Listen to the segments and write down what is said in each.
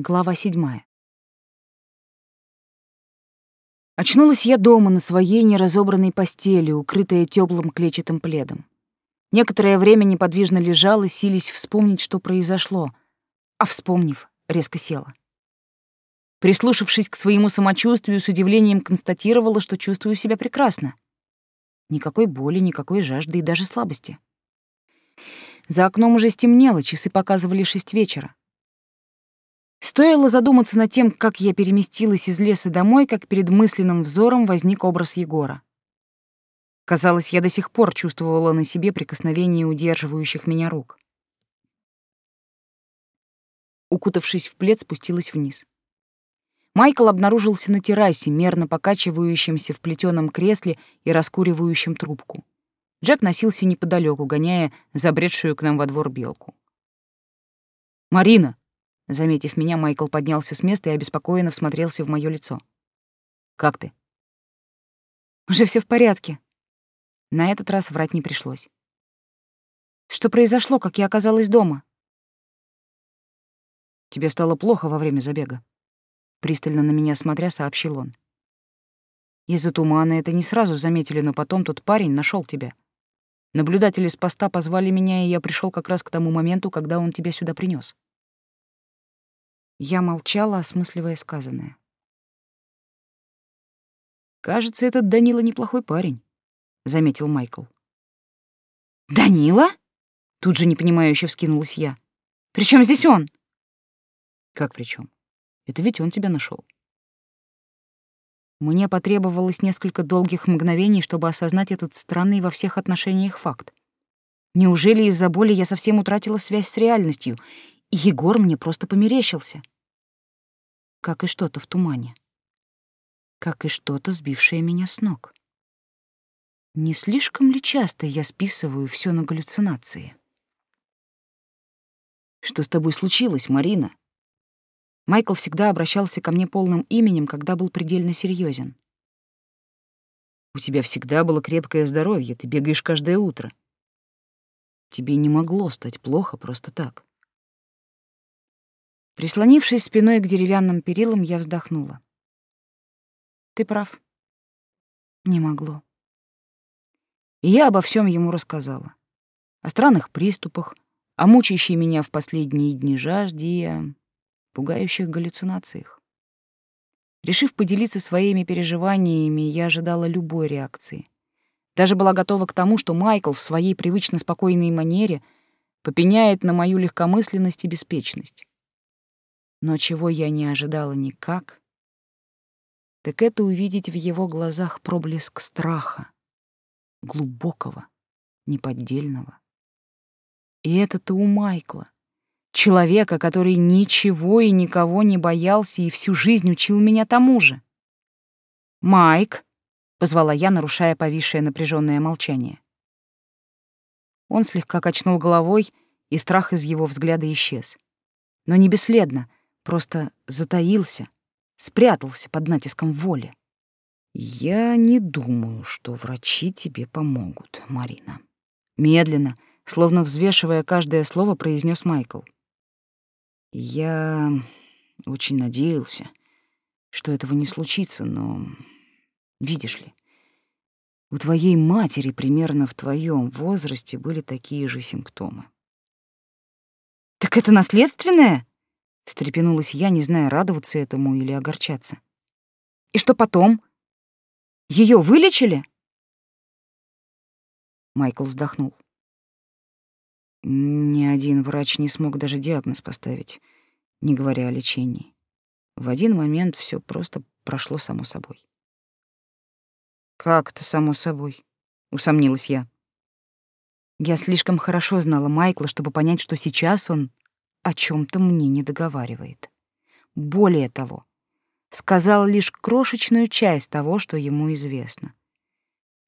Глава седьмая. Очнулась я дома на своей неразобранной постели, укрытая теплым клетчатым пледом. Некоторое время неподвижно лежала, сились вспомнить, что произошло, а вспомнив, резко села. Прислушавшись к своему самочувствию, с удивлением констатировала, что чувствую себя прекрасно. Никакой боли, никакой жажды и даже слабости. За окном уже стемнело, часы показывали шесть вечера. Стоило задуматься над тем, как я переместилась из леса домой, как перед мысленным взором возник образ Егора. Казалось, я до сих пор чувствовала на себе прикосновение удерживающих меня рук. Укутавшись в плед, спустилась вниз. Майкл обнаружился на террасе, мерно покачивающимся в плетеном кресле и раскуривающим трубку. Джек носился неподалеку, гоняя забредшую к нам во двор белку. «Марина!» Заметив меня, Майкл поднялся с места и обеспокоенно всмотрелся в моё лицо. «Как ты?» «Уже всё в порядке». На этот раз врать не пришлось. «Что произошло, как я оказалась дома?» «Тебе стало плохо во время забега», — пристально на меня смотря, сообщил он. «Из-за тумана это не сразу заметили, но потом тот парень нашёл тебя. Наблюдатели с поста позвали меня, и я пришёл как раз к тому моменту, когда он тебя сюда принёс. Я молчала, осмысливая сказанное. «Кажется, этот Данила неплохой парень», — заметил Майкл. «Данила?» — тут же непонимающе вскинулась я. «При чем здесь он?» «Как при чем? Это ведь он тебя нашел. Мне потребовалось несколько долгих мгновений, чтобы осознать этот странный во всех отношениях факт. Неужели из-за боли я совсем утратила связь с реальностью, Егор мне просто померещился. Как и что-то в тумане. Как и что-то, сбившее меня с ног. Не слишком ли часто я списываю все на галлюцинации? Что с тобой случилось, Марина? Майкл всегда обращался ко мне полным именем, когда был предельно серьезен. У тебя всегда было крепкое здоровье, ты бегаешь каждое утро. Тебе не могло стать плохо просто так. Прислонившись спиной к деревянным перилам, я вздохнула. Ты прав. Не могло. И я обо всем ему рассказала. О странных приступах, о мучающей меня в последние дни жажде и о пугающих галлюцинациях. Решив поделиться своими переживаниями, я ожидала любой реакции. Даже была готова к тому, что Майкл в своей привычно спокойной манере попеняет на мою легкомысленность и беспечность. Но чего я не ожидала никак, так это увидеть в его глазах проблеск страха, глубокого, неподдельного. И это-то у Майкла, человека, который ничего и никого не боялся и всю жизнь учил меня тому же. «Майк!» — позвала я, нарушая повисшее напряженное молчание. Он слегка качнул головой, и страх из его взгляда исчез. Но не бесследно, просто затаился, спрятался под натиском воли. Я не думаю, что врачи тебе помогут, Марина. Медленно, словно взвешивая каждое слово, произнес Майкл. Я очень надеялся, что этого не случится, но видишь ли, у твоей матери примерно в твоем возрасте были такие же симптомы. Так это наследственное? Встрепенулась я, не зная, радоваться этому или огорчаться. «И что потом? Ее вылечили?» Майкл вздохнул. Ни один врач не смог даже диагноз поставить, не говоря о лечении. В один момент все просто прошло само собой. «Как это само собой?» — усомнилась я. Я слишком хорошо знала Майкла, чтобы понять, что сейчас он о чем-то мне не договаривает. Более того, сказал лишь крошечную часть того, что ему известно.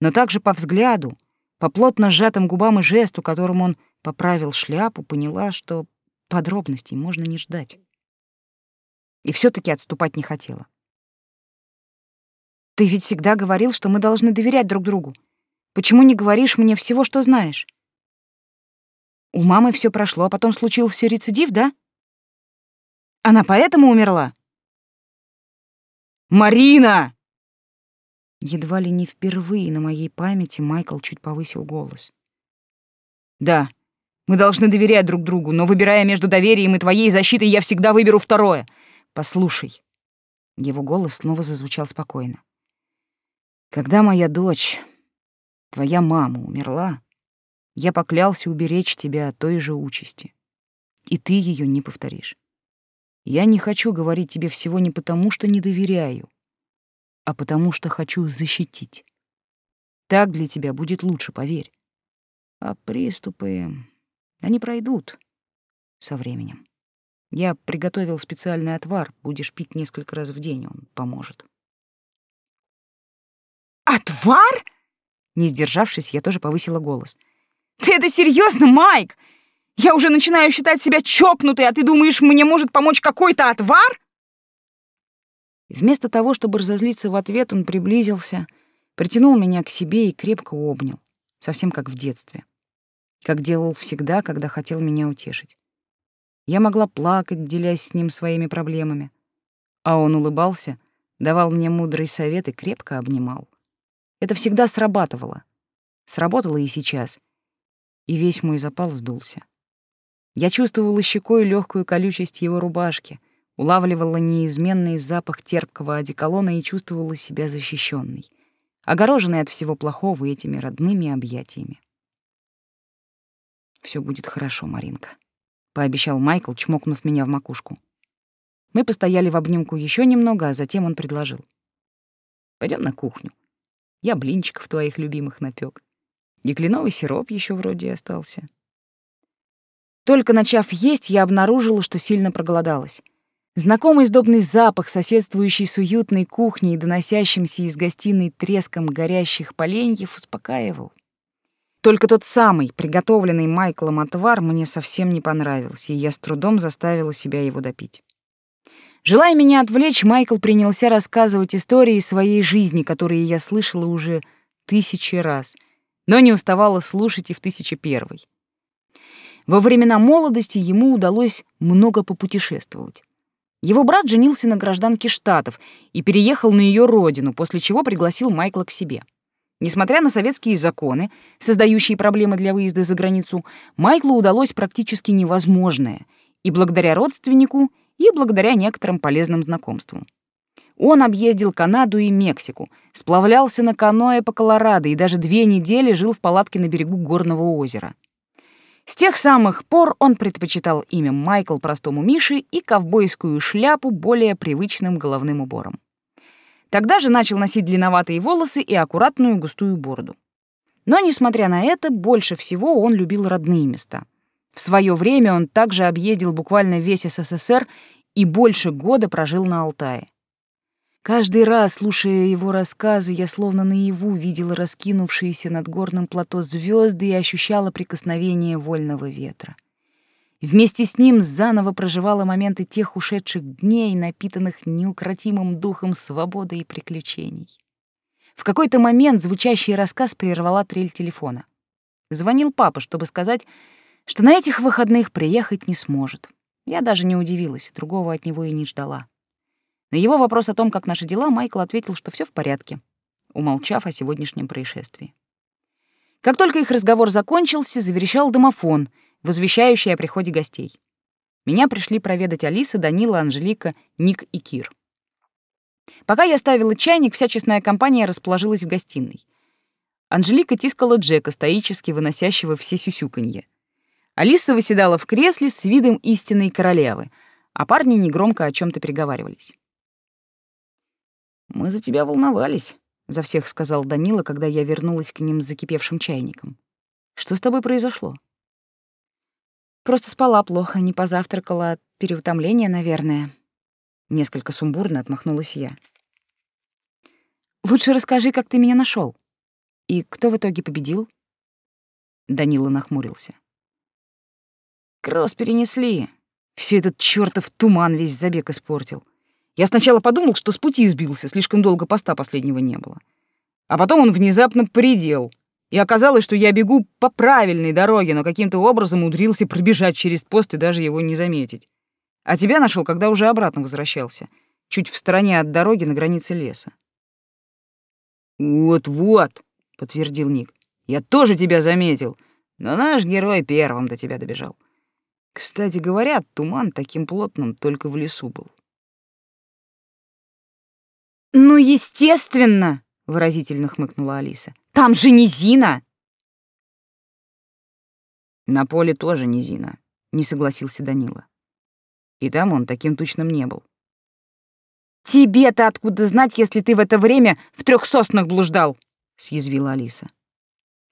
Но также по взгляду, по плотно сжатым губам и жесту, которым он поправил шляпу, поняла, что подробностей можно не ждать. И все таки отступать не хотела. «Ты ведь всегда говорил, что мы должны доверять друг другу. Почему не говоришь мне всего, что знаешь?» У мамы все прошло, а потом случился рецидив, да? Она поэтому умерла? Марина! Едва ли не впервые на моей памяти Майкл чуть повысил голос. Да, мы должны доверять друг другу, но выбирая между доверием и твоей защитой, я всегда выберу второе. Послушай. Его голос снова зазвучал спокойно. Когда моя дочь, твоя мама, умерла, я поклялся уберечь тебя от той же участи. И ты ее не повторишь. Я не хочу говорить тебе всего не потому, что не доверяю, а потому что хочу защитить. Так для тебя будет лучше, поверь. А приступы, они пройдут со временем. Я приготовил специальный отвар, будешь пить несколько раз в день, он поможет. Отвар? Не сдержавшись, я тоже повысила голос. Ты это серьезно, Майк? Я уже начинаю считать себя чокнутой, а ты думаешь, мне может помочь какой-то отвар? Вместо того, чтобы разозлиться в ответ, он приблизился, притянул меня к себе и крепко обнял, совсем как в детстве. Как делал всегда, когда хотел меня утешить. Я могла плакать, делясь с ним своими проблемами. А он улыбался, давал мне мудрый совет и крепко обнимал. Это всегда срабатывало. Сработало и сейчас. И весь мой запал сдулся. Я чувствовала щекой легкую колючесть его рубашки, улавливала неизменный запах терпкого одеколона и чувствовала себя защищенной, огороженной от всего плохого этими родными объятиями. Все будет хорошо, Маринка», — пообещал Майкл, чмокнув меня в макушку. Мы постояли в обнимку еще немного, а затем он предложил. Пойдем на кухню. Я блинчиков твоих любимых напек. И кленовый сироп еще вроде остался. Только начав есть, я обнаружила, что сильно проголодалась. Знакомый сдобный запах, соседствующий с уютной кухней и доносящимся из гостиной треском горящих поленьев, успокаивал. Только тот самый, приготовленный Майклом отвар, мне совсем не понравился, и я с трудом заставила себя его допить. Желая меня отвлечь, Майкл принялся рассказывать истории своей жизни, которые я слышала уже тысячи раз, но не уставала слушать и в тысяча первой. Во времена молодости ему удалось много попутешествовать. Его брат женился на гражданке Штатов и переехал на ее родину, после чего пригласил Майкла к себе. Несмотря на советские законы, создающие проблемы для выезда за границу, Майклу удалось практически невозможное, и благодаря родственнику, и благодаря некоторым полезным знакомствам. Он объездил Канаду и Мексику, сплавлялся на каноэ по Колорадо и даже две недели жил в палатке на берегу горного озера. С тех самых пор он предпочитал имя Майкл простому Мише и ковбойскую шляпу более привычным головным убором. Тогда же начал носить длинноватые волосы и аккуратную густую бороду. Но, несмотря на это, больше всего он любил родные места. В свое время он также объездил буквально весь СССР и больше года прожил на Алтае. Каждый раз, слушая его рассказы, я словно наяву видела раскинувшиеся над горным плато звезды и ощущала прикосновение вольного ветра. Вместе с ним заново проживала моменты тех ушедших дней, напитанных неукротимым духом свободы и приключений. В какой-то момент звучащий рассказ прервала трель телефона. Звонил папа, чтобы сказать, что на этих выходных приехать не сможет. Я даже не удивилась, другого от него и не ждала. На его вопрос о том, как наши дела, Майкл ответил, что все в порядке, умолчав о сегодняшнем происшествии. Как только их разговор закончился, заверещал домофон, возвещающий о приходе гостей. Меня пришли проведать Алиса, Данила, Анжелика, Ник и Кир. Пока я ставила чайник, вся честная компания расположилась в гостиной. Анжелика тискала Джека, стоически выносящего все сюсюканье. Алиса выседала в кресле с видом истинной королевы, а парни негромко о чем то переговаривались. «Мы за тебя волновались», — за всех сказал Данила, когда я вернулась к ним с закипевшим чайником. «Что с тобой произошло?» «Просто спала плохо, не позавтракала от переутомления, наверное». Несколько сумбурно отмахнулась я. «Лучше расскажи, как ты меня нашел. И кто в итоге победил?» Данила нахмурился. «Кросс перенесли. Все этот чёртов туман весь забег испортил. Я сначала подумал, что с пути сбился, слишком долго поста последнего не было. А потом он внезапно предел. И оказалось, что я бегу по правильной дороге, но каким-то образом умудрился пробежать через пост и даже его не заметить. А тебя нашел, когда уже обратно возвращался, чуть в стороне от дороги на границе леса. «Вот-вот», — подтвердил Ник, — «я тоже тебя заметил, но наш герой первым до тебя добежал. Кстати говоря, туман таким плотным только в лесу был». «Ну, естественно!» — выразительно хмыкнула Алиса. «Там же низина!» «На поле тоже низина», — не согласился Данила. И там он таким тучным не был. «Тебе-то откуда знать, если ты в это время в трех соснах блуждал?» — съязвила Алиса.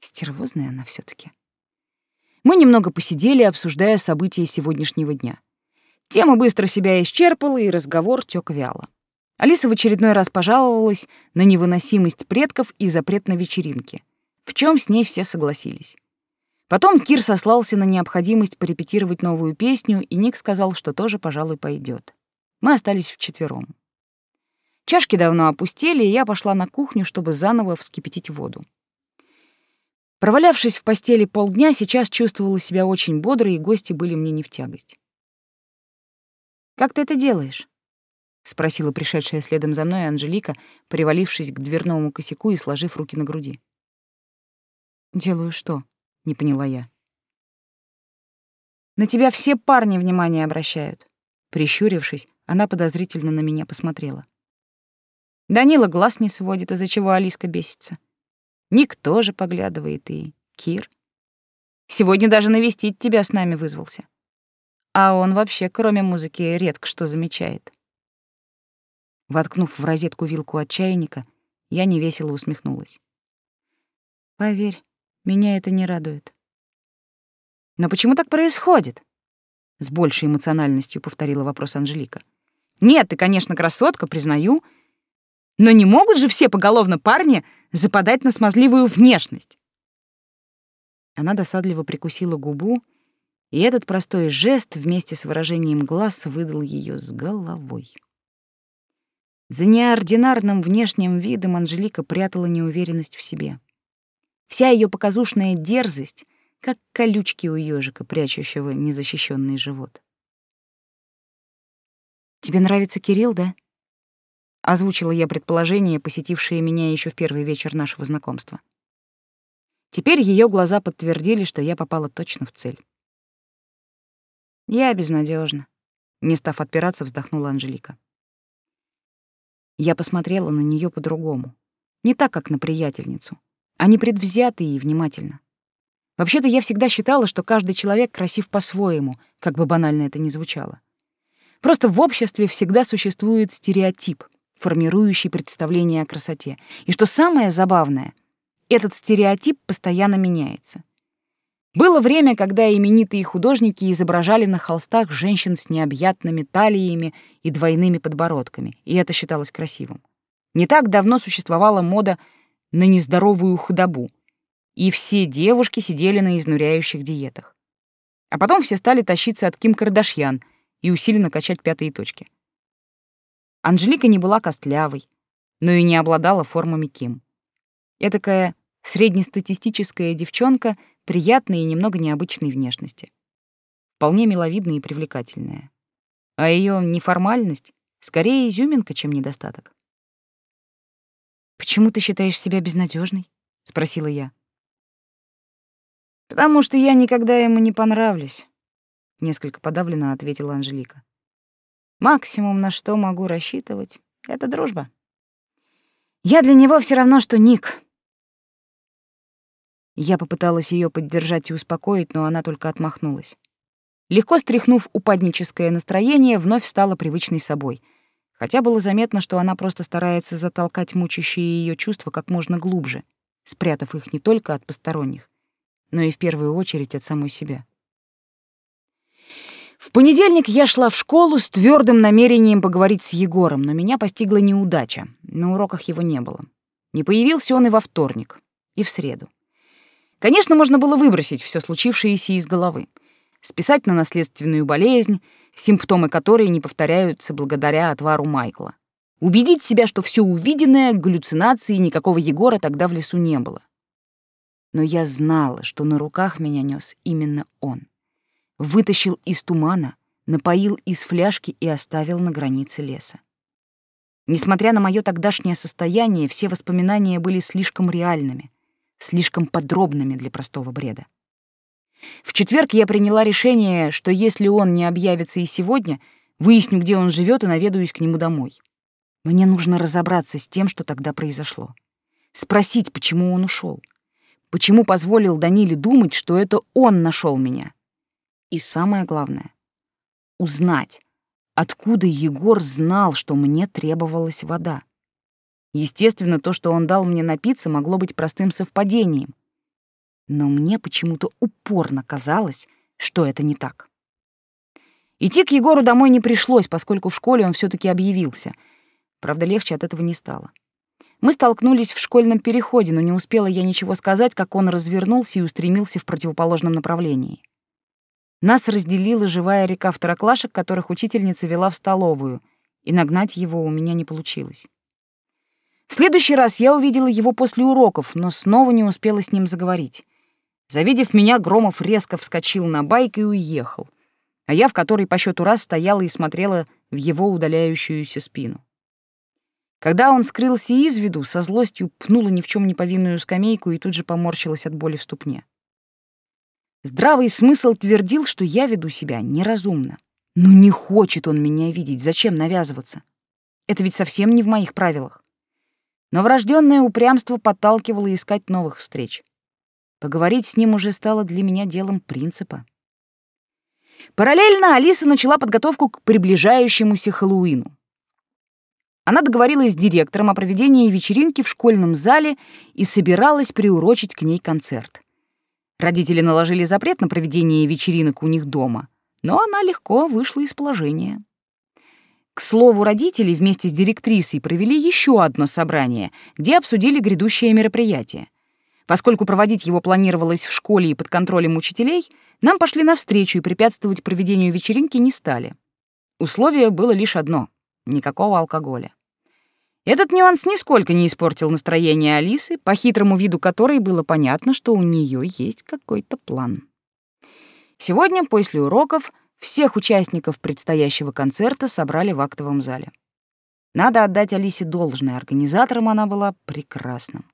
Стервозная она все таки Мы немного посидели, обсуждая события сегодняшнего дня. Тема быстро себя исчерпала, и разговор тек вяло. Алиса в очередной раз пожаловалась на невыносимость предков и запрет на вечеринки, в чем с ней все согласились. Потом Кир сослался на необходимость порепетировать новую песню, и Ник сказал, что тоже, пожалуй, пойдет. Мы остались вчетвером. Чашки давно опустели, и я пошла на кухню, чтобы заново вскипятить воду. Провалявшись в постели полдня, сейчас чувствовала себя очень бодро, и гости были мне не в тягость. «Как ты это делаешь?» — спросила пришедшая следом за мной Анжелика, привалившись к дверному косяку и сложив руки на груди. «Делаю что?» — не поняла я. «На тебя все парни внимание обращают». Прищурившись, она подозрительно на меня посмотрела. Данила глаз не сводит, из-за чего Алиска бесится. Ник тоже поглядывает, и Кир. Сегодня даже навестить тебя с нами вызвался. А он вообще, кроме музыки, редко что замечает. Воткнув в розетку вилку от чайника, я невесело усмехнулась. Поверь, меня это не радует. Но почему так происходит? С большей эмоциональностью повторила вопрос Анжелика. Нет, ты, конечно, красотка, признаю, — но не могут же все поголовно парни западать на смазливую внешность. Она досадливо прикусила губу, и этот простой жест вместе с выражением глаз выдал ее с головой. За неординарным внешним видом Анжелика прятала неуверенность в себе. Вся ее показушная дерзость, как колючки у ежика, прячущего незащищенный живот. «Тебе нравится Кирилл, да?» Озвучила я предположение, посетившее меня еще в первый вечер нашего знакомства. Теперь ее глаза подтвердили, что я попала точно в цель. Я безнадежна. Не став отпираться, вздохнула Анжелика. Я посмотрела на нее по-другому. Не так, как на приятельницу, а непредвзято и внимательно. Вообще-то я всегда считала, что каждый человек красив по-своему, как бы банально это ни звучало. Просто в обществе всегда существует стереотип — формирующий представление о красоте. И что самое забавное, этот стереотип постоянно меняется. Было время, когда именитые художники изображали на холстах женщин с необъятными талиями и двойными подбородками, и это считалось красивым. Не так давно существовала мода на нездоровую худобу, и все девушки сидели на изнуряющих диетах. А потом все стали тащиться от Ким Кардашьян и усиленно качать пятые точки — Анжелика не была костлявой, но и не обладала формами Ким. Этакая среднестатистическая девчонка приятной и немного необычной внешности. Вполне миловидная и привлекательная. А ее неформальность скорее изюминка, чем недостаток. «Почему ты считаешь себя безнадежной? спросила я. «Потому что я никогда ему не понравлюсь», — несколько подавленно ответила Анжелика. Максимум, на что могу рассчитывать, — это дружба. Я для него все равно, что Ник. Я попыталась ее поддержать и успокоить, но она только отмахнулась. Легко стряхнув упадническое настроение, вновь стала привычной собой. Хотя было заметно, что она просто старается затолкать мучащие ее чувства как можно глубже, спрятав их не только от посторонних, но и в первую очередь от самой себя. В понедельник я шла в школу с твердым намерением поговорить с Егором, но меня постигла неудача. На уроках его не было. Не появился он и во вторник, и в среду. Конечно, можно было выбросить все случившееся из головы. Списать на наследственную болезнь, симптомы которой не повторяются благодаря отвару Майкла. Убедить себя, что все увиденное — галлюцинации, никакого Егора тогда в лесу не было. Но я знала, что на руках меня нес именно он вытащил из тумана, напоил из фляжки и оставил на границе леса. Несмотря на мое тогдашнее состояние, все воспоминания были слишком реальными, слишком подробными для простого бреда. В четверг я приняла решение, что если он не объявится и сегодня, выясню, где он живет, и наведаюсь к нему домой. Мне нужно разобраться с тем, что тогда произошло. Спросить, почему он ушел. Почему позволил Даниле думать, что это он нашел меня. И самое главное — узнать, откуда Егор знал, что мне требовалась вода. Естественно, то, что он дал мне напиться, могло быть простым совпадением. Но мне почему-то упорно казалось, что это не так. Идти к Егору домой не пришлось, поскольку в школе он все таки объявился. Правда, легче от этого не стало. Мы столкнулись в школьном переходе, но не успела я ничего сказать, как он развернулся и устремился в противоположном направлении. Нас разделила живая река второклашек, которых учительница вела в столовую, и нагнать его у меня не получилось. В следующий раз я увидела его после уроков, но снова не успела с ним заговорить. Завидев меня, Громов резко вскочил на байк и уехал, а я в который по счету раз стояла и смотрела в его удаляющуюся спину. Когда он скрылся из виду, со злостью пнула ни в чем не повинную скамейку и тут же поморщилась от боли в ступне. Здравый смысл твердил, что я веду себя неразумно. Ну не хочет он меня видеть, зачем навязываться? Это ведь совсем не в моих правилах. Но врожденное упрямство подталкивало искать новых встреч. Поговорить с ним уже стало для меня делом принципа. Параллельно Алиса начала подготовку к приближающемуся Хэллоуину. Она договорилась с директором о проведении вечеринки в школьном зале и собиралась приурочить к ней концерт. Родители наложили запрет на проведение вечеринок у них дома, но она легко вышла из положения. К слову, родители вместе с директрисой провели еще одно собрание, где обсудили грядущее мероприятие. Поскольку проводить его планировалось в школе и под контролем учителей, нам пошли навстречу и препятствовать проведению вечеринки не стали. Условие было лишь одно — никакого алкоголя. Этот нюанс нисколько не испортил настроение Алисы, по хитрому виду которой было понятно, что у нее есть какой-то план. Сегодня, после уроков, всех участников предстоящего концерта собрали в актовом зале. Надо отдать Алисе должное, организатором она была прекрасным.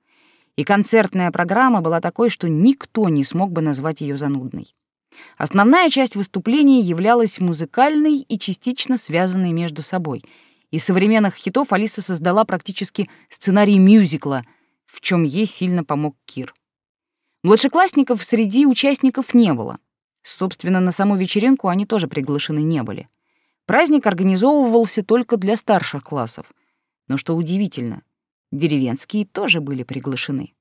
И концертная программа была такой, что никто не смог бы назвать ее занудной. Основная часть выступления являлась музыкальной и частично связанной между собой — из современных хитов Алиса создала практически сценарий мюзикла, в чем ей сильно помог Кир. Младшеклассников среди участников не было. Собственно, на саму вечеринку они тоже приглашены не были. Праздник организовывался только для старших классов. Но что удивительно, деревенские тоже были приглашены.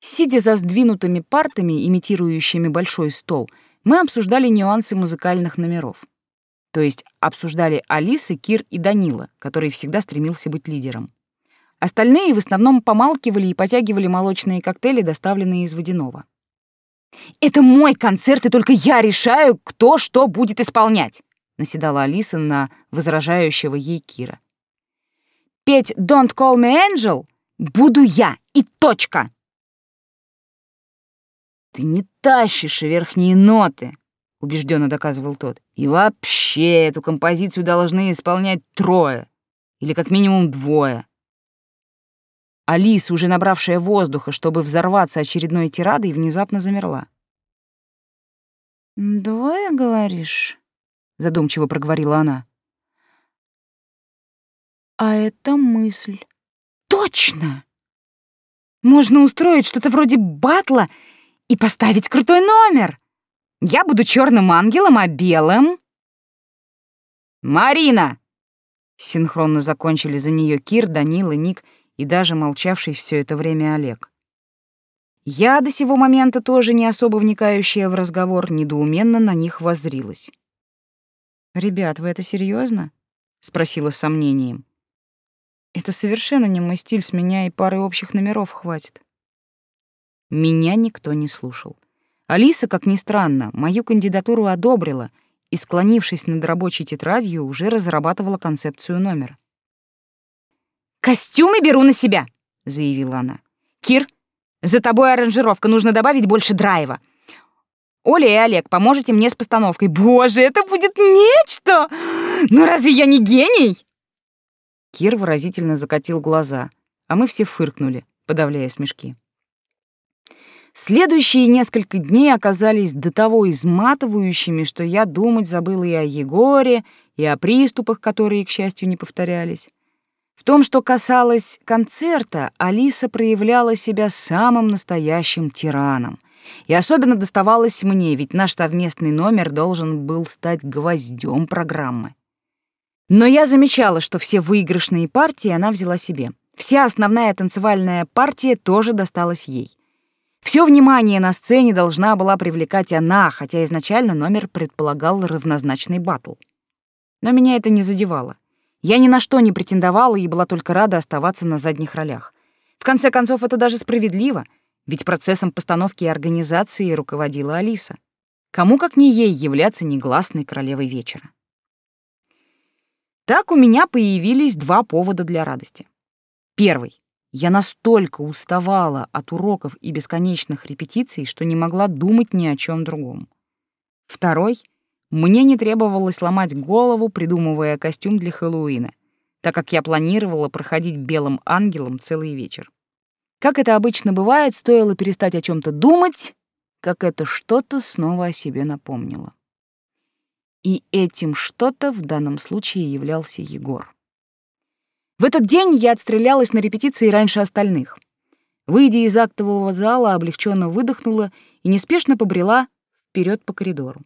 Сидя за сдвинутыми партами, имитирующими большой стол, мы обсуждали нюансы музыкальных номеров. То есть обсуждали Алисы, Кир и Данила, который всегда стремился быть лидером. Остальные в основном помалкивали и потягивали молочные коктейли, доставленные из водяного. «Это мой концерт, и только я решаю, кто что будет исполнять», наседала Алиса на возражающего ей Кира. «Петь «Don't call me angel» буду я, и точка!» «Ты не тащишь верхние ноты», — убежденно доказывал тот. «И вообще эту композицию должны исполнять трое, или как минимум двое». Алиса, уже набравшая воздуха, чтобы взорваться очередной тирадой, внезапно замерла. «Двое, говоришь?» — задумчиво проговорила она. «А это мысль». «Точно! Можно устроить что-то вроде батла и поставить крутой номер!» Я буду черным ангелом, а белым... «Марина!» Синхронно закончили за нее Кир, Данила, Ник и даже молчавший все это время Олег. Я до сего момента, тоже не особо вникающая в разговор, недоуменно на них воззрилась. «Ребят, вы это серьезно? спросила с сомнением. «Это совершенно не мой стиль, с меня и пары общих номеров хватит». Меня никто не слушал. Алиса, как ни странно, мою кандидатуру одобрила и, склонившись над рабочей тетрадью, уже разрабатывала концепцию номера. «Костюмы беру на себя», — заявила она. «Кир, за тобой аранжировка, нужно добавить больше драйва. Оля и Олег, поможете мне с постановкой. Боже, это будет нечто! Ну разве я не гений? Кир выразительно закатил глаза, а мы все фыркнули, подавляя смешки. Следующие несколько дней оказались до того изматывающими, что я думать забыла и о Егоре, и о приступах, которые, к счастью, не повторялись. В том, что касалось концерта, Алиса проявляла себя самым настоящим тираном. И особенно доставалось мне, ведь наш совместный номер должен был стать гвоздем программы. Но я замечала, что все выигрышные партии она взяла себе. Вся основная танцевальная партия тоже досталась ей. Все внимание на сцене должна была привлекать она, хотя изначально номер предполагал равнозначный батл. Но меня это не задевало. Я ни на что не претендовала и была только рада оставаться на задних ролях. В конце концов, это даже справедливо, ведь процессом постановки и организации руководила Алиса. Кому как не ей являться негласной королевой вечера. Так у меня появились два повода для радости. Первый. Я настолько уставала от уроков и бесконечных репетиций, что не могла думать ни о чем другом. Второй — мне не требовалось ломать голову, придумывая костюм для Хэллоуина, так как я планировала проходить белым ангелом целый вечер. Как это обычно бывает, стоило перестать о чем то думать, как это что-то снова о себе напомнило. И этим что-то в данном случае являлся Егор. В этот день я отстрелялась на репетиции раньше остальных. Выйдя из актового зала, облегченно выдохнула и неспешно побрела вперед по коридору.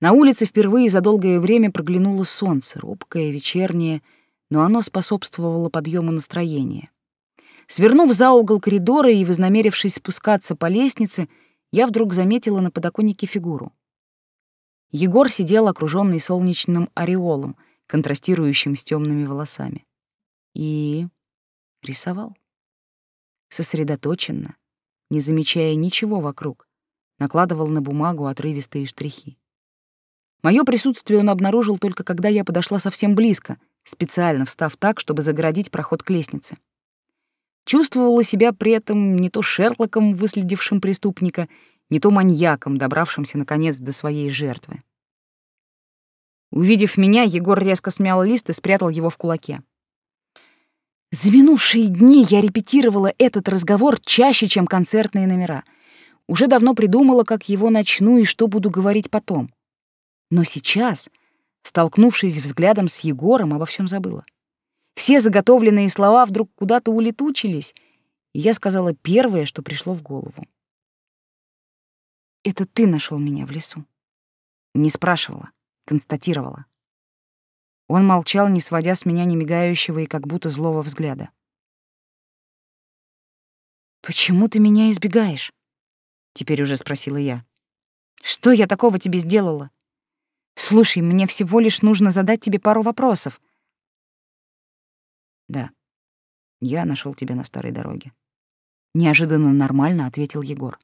На улице впервые за долгое время проглянуло солнце, робкое, вечернее, но оно способствовало подъему настроения. Свернув за угол коридора и вознамерившись спускаться по лестнице, я вдруг заметила на подоконнике фигуру. Егор сидел окруженный солнечным ореолом, контрастирующим с темными волосами. И рисовал. Сосредоточенно, не замечая ничего вокруг, накладывал на бумагу отрывистые штрихи. Мое присутствие он обнаружил только когда я подошла совсем близко, специально встав так, чтобы загородить проход к лестнице. Чувствовала себя при этом не то Шерлоком, выследившим преступника, не то маньяком, добравшимся, наконец, до своей жертвы. Увидев меня, Егор резко смял лист и спрятал его в кулаке. За минувшие дни я репетировала этот разговор чаще, чем концертные номера. Уже давно придумала, как его начну и что буду говорить потом. Но сейчас, столкнувшись взглядом с Егором, обо всем забыла. Все заготовленные слова вдруг куда-то улетучились, и я сказала первое, что пришло в голову. «Это ты нашел меня в лесу». Не спрашивала, констатировала. Он молчал, не сводя с меня немигающего и как будто злого взгляда. «Почему ты меня избегаешь?» — теперь уже спросила я. «Что я такого тебе сделала?» Слушай, мне всего лишь нужно задать тебе пару вопросов. Да. Я нашел тебя на старой дороге. Неожиданно нормально ответил Егор.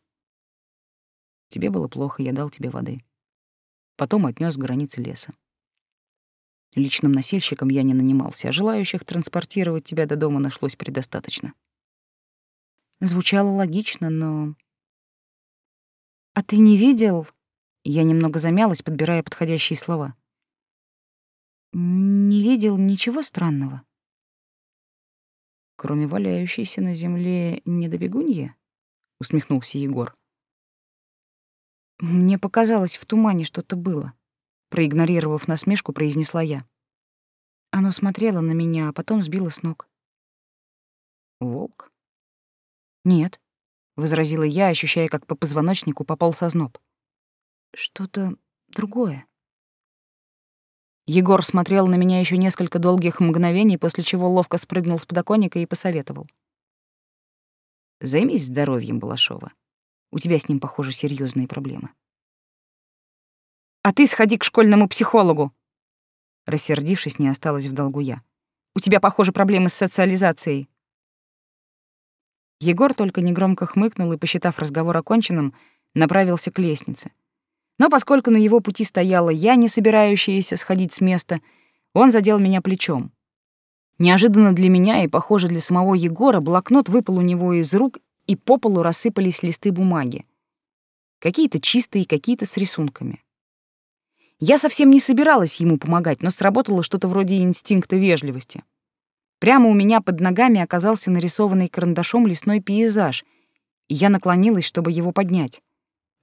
Тебе было плохо, я дал тебе воды. Потом отнес к границе леса. Личным носильщиком я не нанимался, а желающих транспортировать тебя до дома нашлось предостаточно. Звучало логично, но... А ты не видел, я немного замялась, подбирая подходящие слова. «Не видел ничего странного?» «Кроме валяющейся на земле недобегуньи?» — усмехнулся Егор. «Мне показалось, в тумане что-то было», — проигнорировав насмешку, произнесла я. Оно смотрело на меня, а потом сбило с ног. «Волк?» «Нет», — возразила я, ощущая, как по позвоночнику пополз озноб что-то другое. Егор смотрел на меня еще несколько долгих мгновений, после чего ловко спрыгнул с подоконника и посоветовал. «Займись здоровьем Балашова. У тебя с ним, похоже, серьезные проблемы». «А ты сходи к школьному психологу!» Рассердившись, не осталась в долгу я. «У тебя, похоже, проблемы с социализацией». Егор только негромко хмыкнул и, посчитав разговор оконченным, направился к лестнице — но поскольку на его пути стояла я, не собирающаяся сходить с места, он задел меня плечом. Неожиданно для меня и, похоже, для самого Егора блокнот выпал у него из рук, и по полу рассыпались листы бумаги. Какие-то чистые, какие-то с рисунками. Я совсем не собиралась ему помогать, но сработало что-то вроде инстинкта вежливости. Прямо у меня под ногами оказался нарисованный карандашом лесной пейзаж, и я наклонилась, чтобы его поднять.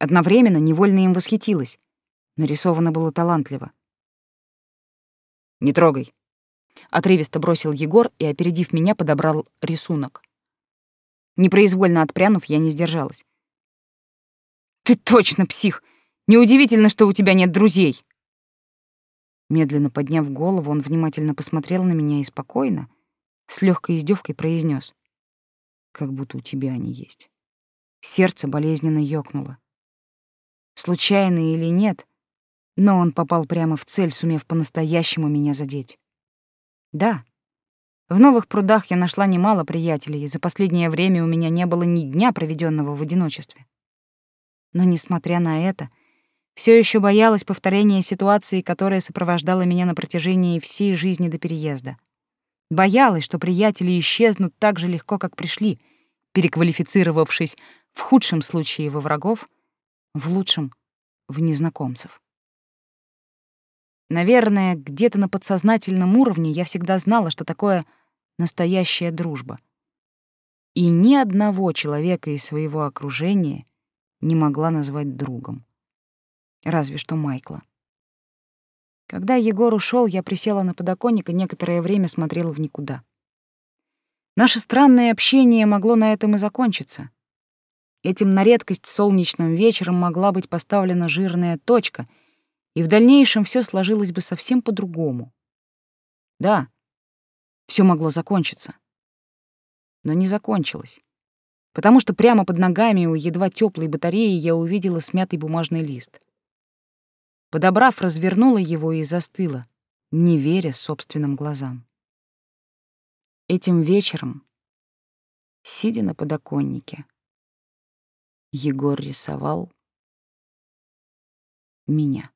Одновременно невольно им восхитилась. Нарисовано было талантливо. «Не трогай», — отрывисто бросил Егор и, опередив меня, подобрал рисунок. Непроизвольно отпрянув, я не сдержалась. «Ты точно псих! Неудивительно, что у тебя нет друзей!» Медленно подняв голову, он внимательно посмотрел на меня и спокойно, с легкой издевкой произнес: «Как будто у тебя они есть». Сердце болезненно ёкнуло. Случайно или нет, но он попал прямо в цель, сумев по-настоящему меня задеть. Да, в новых прудах я нашла немало приятелей, и за последнее время у меня не было ни дня, проведенного в одиночестве. Но, несмотря на это, все еще боялась повторения ситуации, которая сопровождала меня на протяжении всей жизни до переезда. Боялась, что приятели исчезнут так же легко, как пришли, переквалифицировавшись в худшем случае во врагов, в лучшем — в незнакомцев. Наверное, где-то на подсознательном уровне я всегда знала, что такое настоящая дружба. И ни одного человека из своего окружения не могла назвать другом. Разве что Майкла. Когда Егор ушел, я присела на подоконник и некоторое время смотрела в никуда. Наше странное общение могло на этом и закончиться. Этим на редкость солнечным вечером могла быть поставлена жирная точка — и в дальнейшем все сложилось бы совсем по-другому. Да, все могло закончиться. Но не закончилось, потому что прямо под ногами у едва теплой батареи я увидела смятый бумажный лист. Подобрав, развернула его и застыла, не веря собственным глазам. Этим вечером, сидя на подоконнике, Егор рисовал меня.